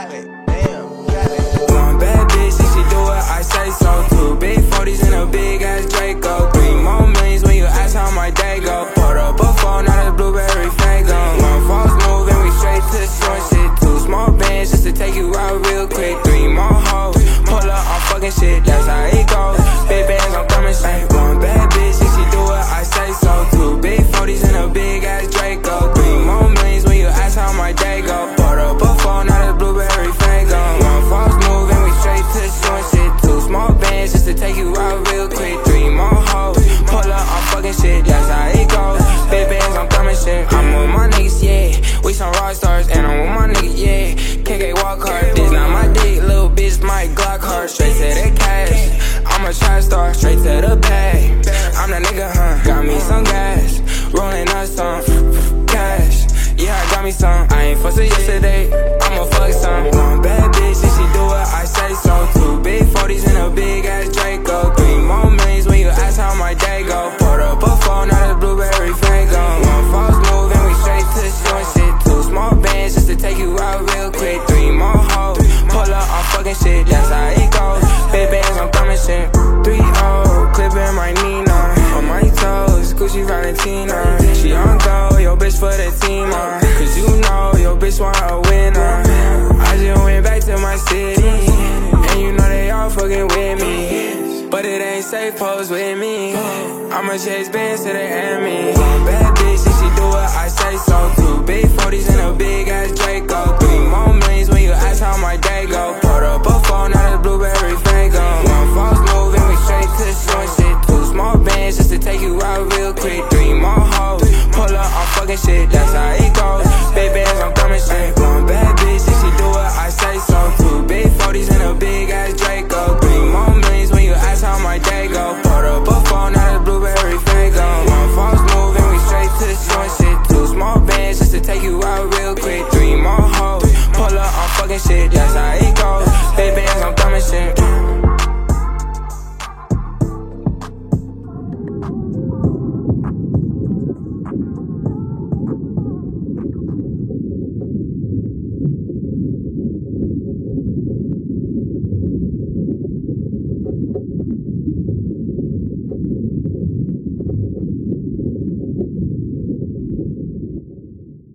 It, damn, it. One bad bitch, and she do what I say so. down with my nigga, yeah. KK walk hard, this not my dick, little bitch, my Glock hard. Straight to the cash, I'm a try star, straight to the pack. I'm that nigga. she Valentina. She on go, yo bitch for the team, uh. Cause you know yo bitch want a winner. I just went back to my city, and you know they all fucking with me. But it ain't safe, pose with me. I'ma chase bands to the end. Bad bitch